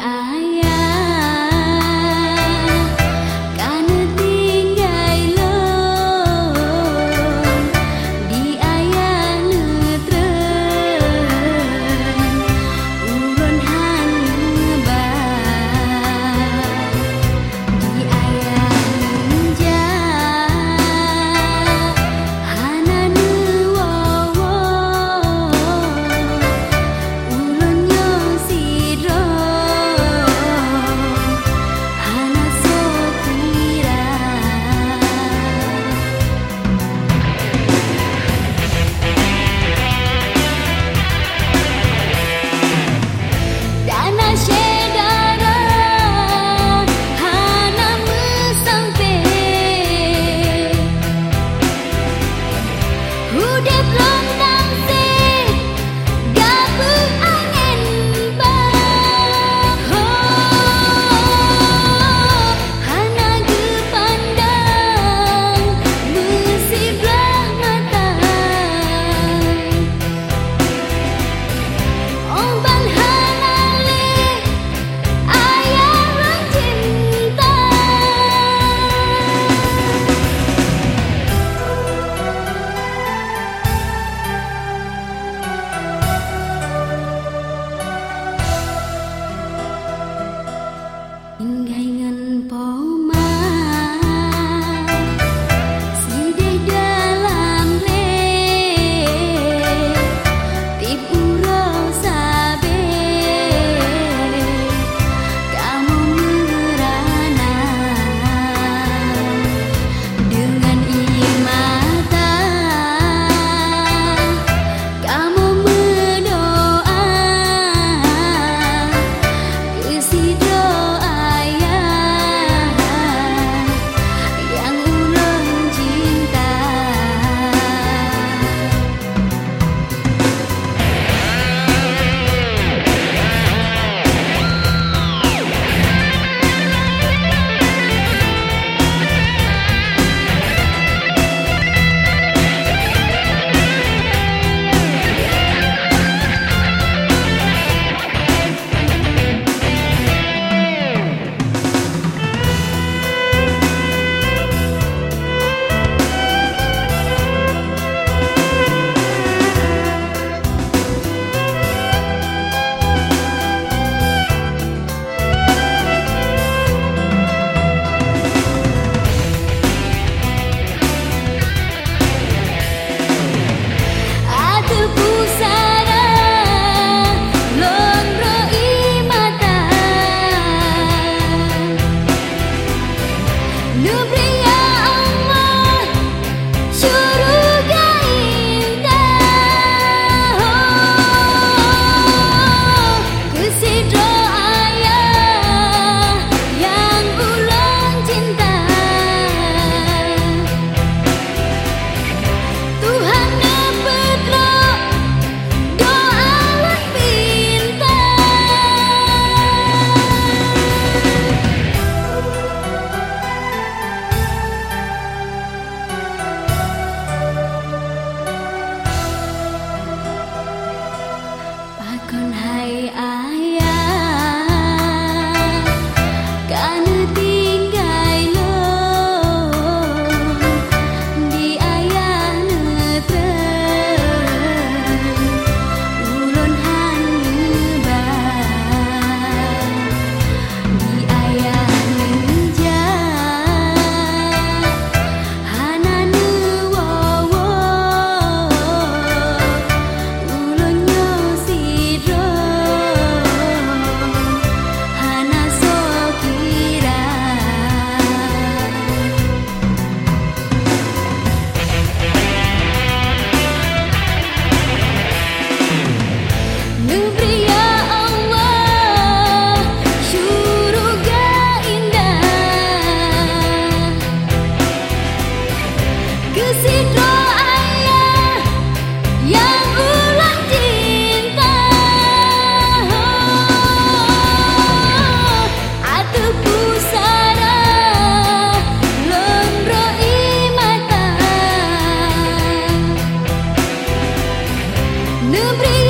ai sempre